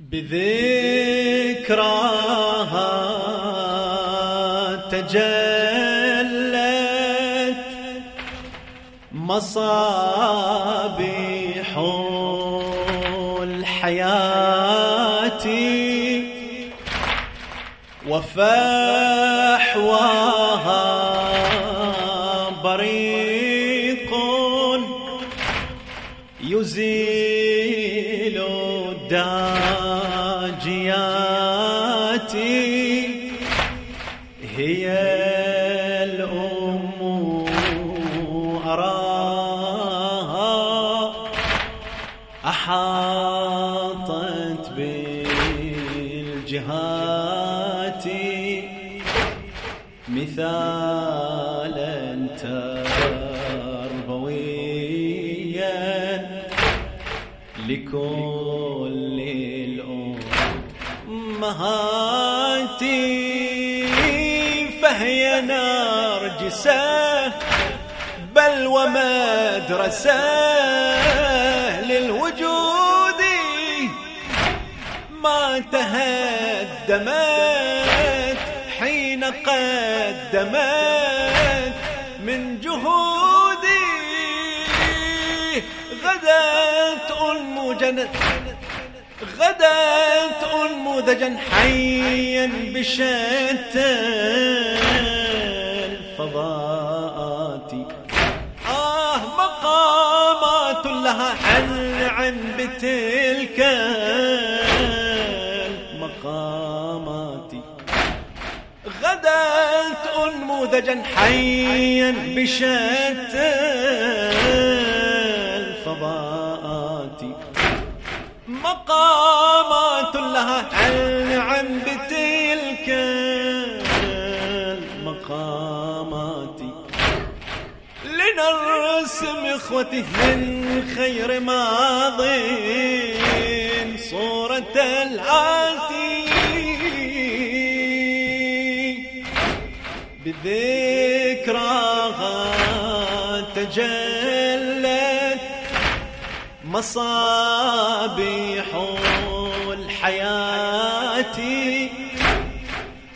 بذكراها تجلت مصابيح الحياة. وفحواها الداجيات هي الأم أراها أحاطت بالجهات مثالا لكل الأمهات فهي نرجسة بل ومدرسة للوجود. ما تهدمت حين قدمت من جهودي غدت أنمجنت غدت أنموذجا حيا بشتى الفضاءات. آه مقامات لها أنعم بتلك المقامات. غدت أنموذجا حيا بشتى الفضاءات مقامات لها أنعم بتلك المقامات. لنرسم إخوته من خير ماض صورة الآتي بذكراها تجلت مصابيح الحياة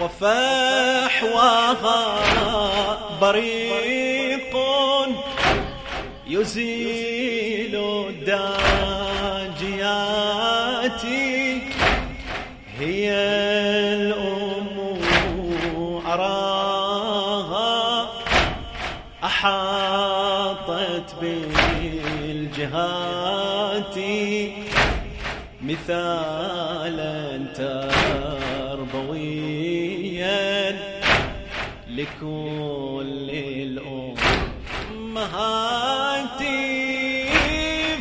وفحواها بريق يزيل الداجيات. هي الأم أحاطت بالجهات مثالا تربويا لكل الأمهات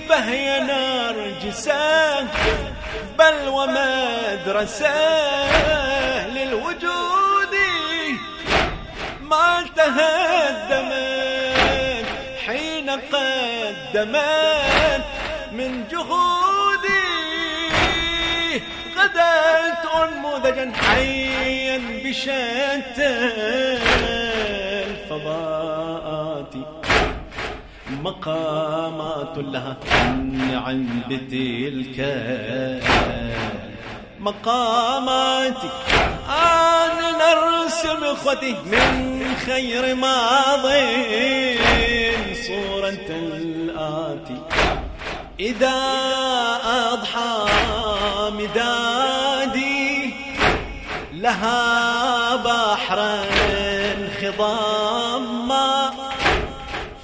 فهي نرجسة بل ومدرسة للوجود. ما تهدمت قدمت من جهودي. غدت أنموذجا حيا بشتى الفضاءات مقامات لها عن بتلك. مقامات أنا نرسم إخوتي من خير ماض صورة الآتي إذا أضحى مدادي لها بحرا خضاما.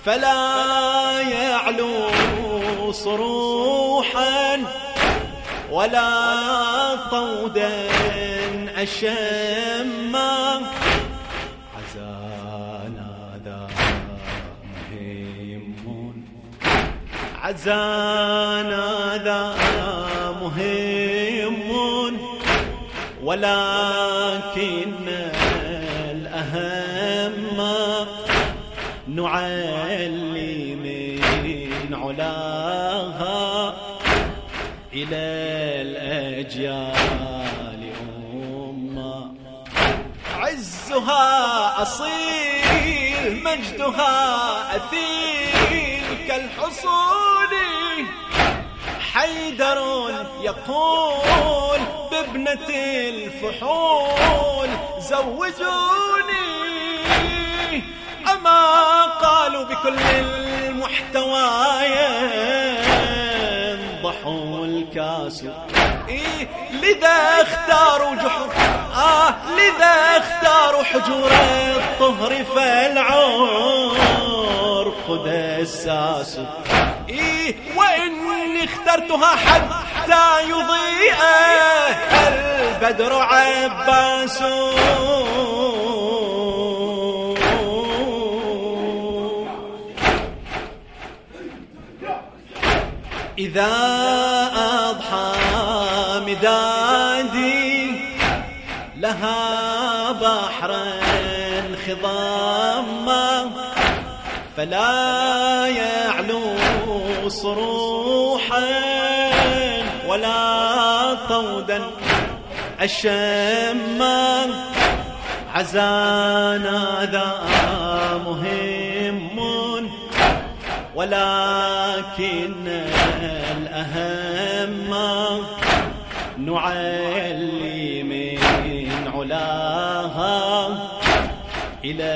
فلا يعلو صروحا ولا طودا أشما عزانا ذا مهم ولكن الأهم نعلي من علاها إلى الأجيال أمة. عزها أصيل مجدها أثيل. كالحصول حيدر يقول بابنة الفحول زوجوني. أما قالوا بكل المحتوايا ضحوا الكاس. إيه لذا اختاروا جحر؟ آه لذا اختاروا حجور الطهر فالعور خذ الساس. إيه وإني اخترتها حتى يضيء البدر عباس. إذا أضحى مدادي لها بحر خضامة. فلا يعلو صروحا ولا طودا. الشمة عزانا ذا مهم ولكن الأهم نعلي من علاها إلى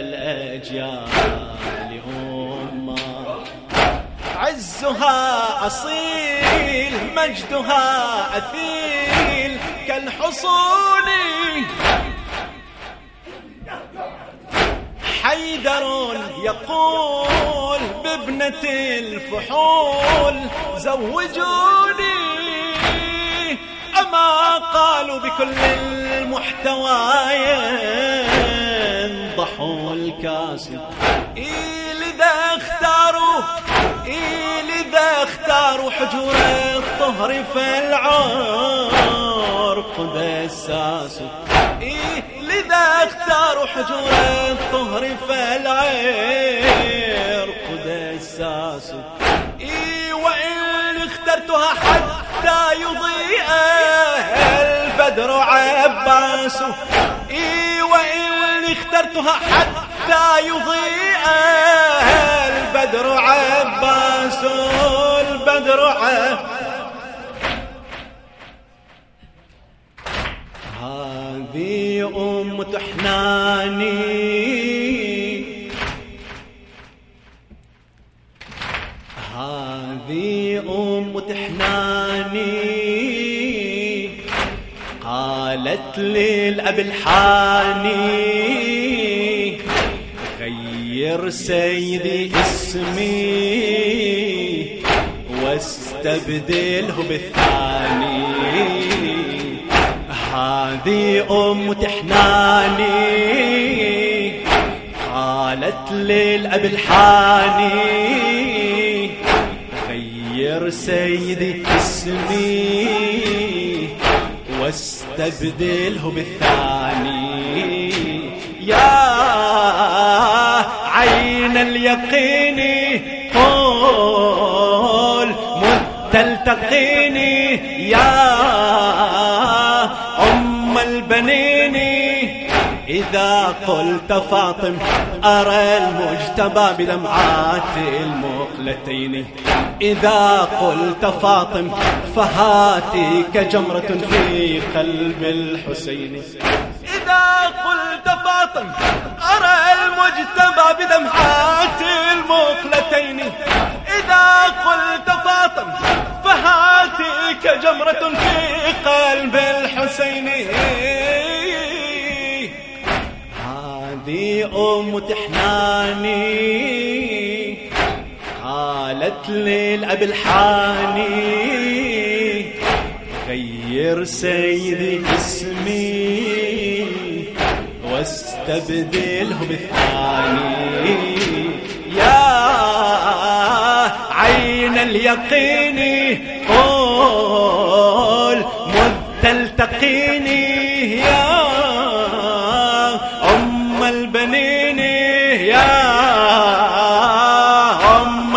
الأجيال. عزها أصيل مجدها أثيل كالحصون. حيدر يقول بابنة الفحول زوجوني. أما قالوا بكل المحتوايا ضحوا الكاس إيه إيه لذا اختاروا حجور الطهر فالعار قدساس إيه لذا اختاروا حجور الطهر فالعير قدساس إيه وإن اخترتها حتى يضيء البدر عباس وإن اخترتها حتى يضيء البدر عباس البدر هذه أم تحناني هذه أم تحناني قالت للأب الحاني. غير سيدي اسمي واستبدله بالثاني. هذه أم تحناني قالت للأب الحاني غير سيدي اسمي واستبدله بالثاني. يا عين اليقين قول متلتقيني يا البنين. إذا قلت فاطم أرى المجتبى بدمعات المقلتين. إذا قلت فاطم فهاتي كجمرة في قلب الحسين. إذا قلت فاطم المجتبى بدمعات المقلتين. إذا قلت فاطم فهاتي كجمرة في قلب الحسين. هذه أم تحناني قالت للأب الحاني. غير سيدي اسمي واستبدله بالثاني يا عين اليقين قول مذ تلتقيني يا أم البنين. يا أم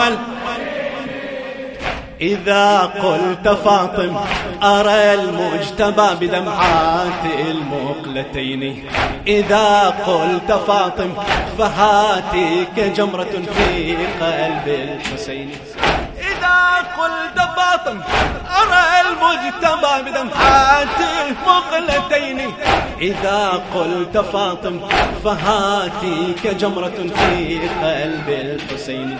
إذا قلت فاطم أرى المجتبى بدمعات المقلتين. إذا قلت فاطم فهاتي كجمرة في قلب الحسين. إذا قلت فاطم أرى المجتبى بدمعات المقلتين. إذا قلت فاطم فهاتي كجمرة في قلب الحسين.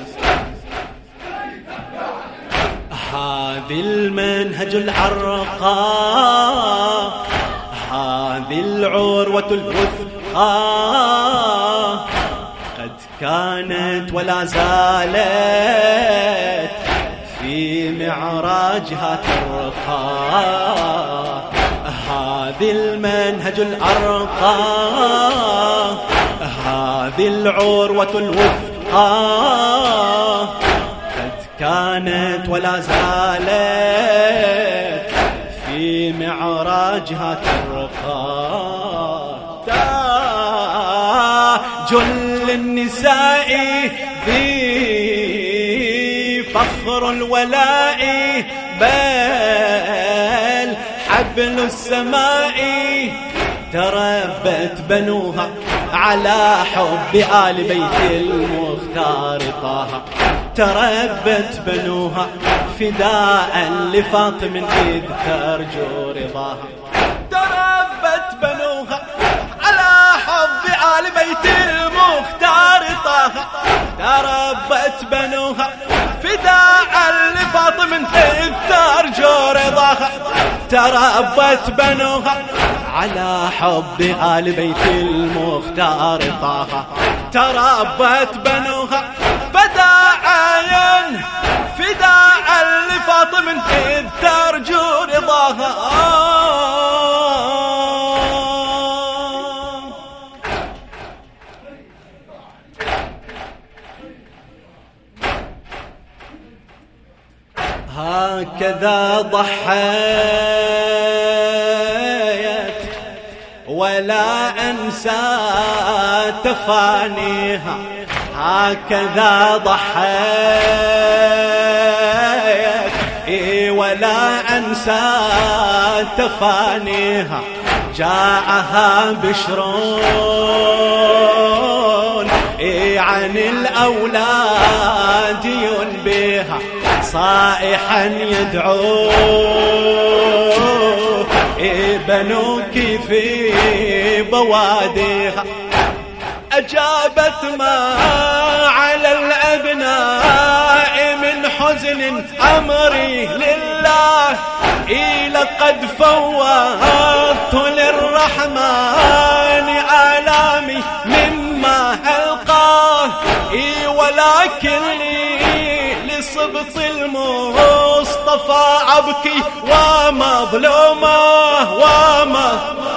هذه المنهج العرقاء هذه العروة الوثقى قد كانت ولا زالت في معراجها ترقى. هذه المنهج الأرقى هذه العروة الوثقى كانت ولا زالت في معراجها ترقى تاج للنساء ذي فخر الولاء بل حبل السماء تربت بنوها على حب آل بيت المختار طه. تربت بنوها فداء لفاطم إذ ترجو رضاها. تربت بنوها على حب آل بيت المختار طه تربت بنوها فداء لفاطم إذ ترجو رضاها. تربت بنوها على حب آل بيت المختار طه تربت بنوها فداعيا فداء لفاطم إذ ترجو رضاها هكذا ضحيت ولا أنسى تفانيها. هكذا ضحيت ولا أنسى تفانيها. جاءها بشرون عن الأولاد ينبيها. صائحا يدعو. بنوك في بواديها. أجابت ما على الأبناء من حزن أمري لله. إي لقد فوضت للرحمن آلامي مما ألقاه. إي ولكن لي لصبط المصطفى أبكي ومظلومة ومظلومة.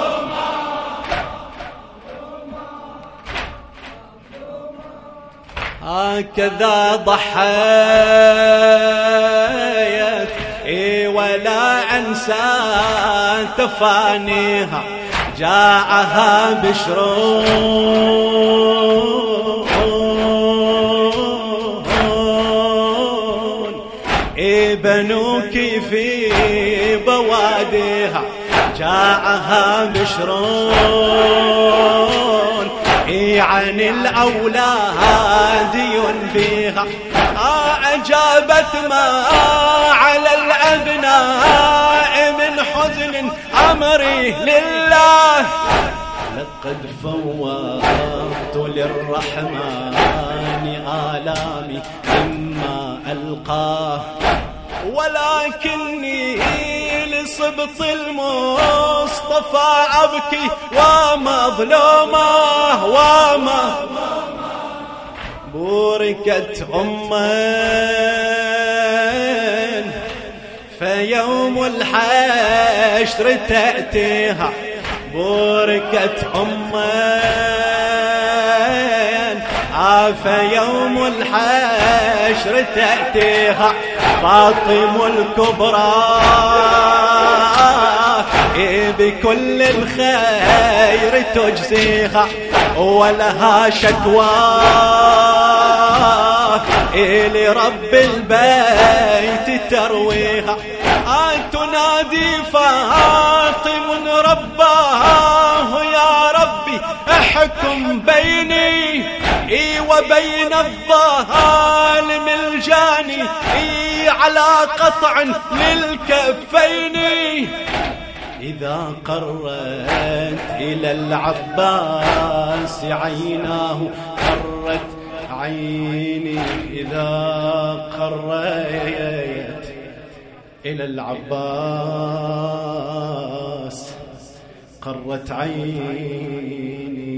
هكذا ضحيت. إي ولا أنسى تفانيها جاءها بشر. بنوك في بواديها جاءها بشرون عن الأولاد ينبيها أجابت ما على الأبناء من حزن أمري لله. لقد فوضت للرحمن آلامي مما ألقاه. ولكني لسبط المصطفى أبكي ومظلومة وما بوركت أمان فيوم الحشر تأتيها بوركت أمان عاف يوم الحشر تأتيها فاطم الكبرى. بكل الخير تجزيها ولها شكوى. لرب البيت ترويها. تنادي فاطم رباه يا ربي احكم بيني وبين الظالم الجاني على قطع للكفين إذا قرت إلى العباس عيناه قرت عيني إذا قريت إلى العباس قرت عيني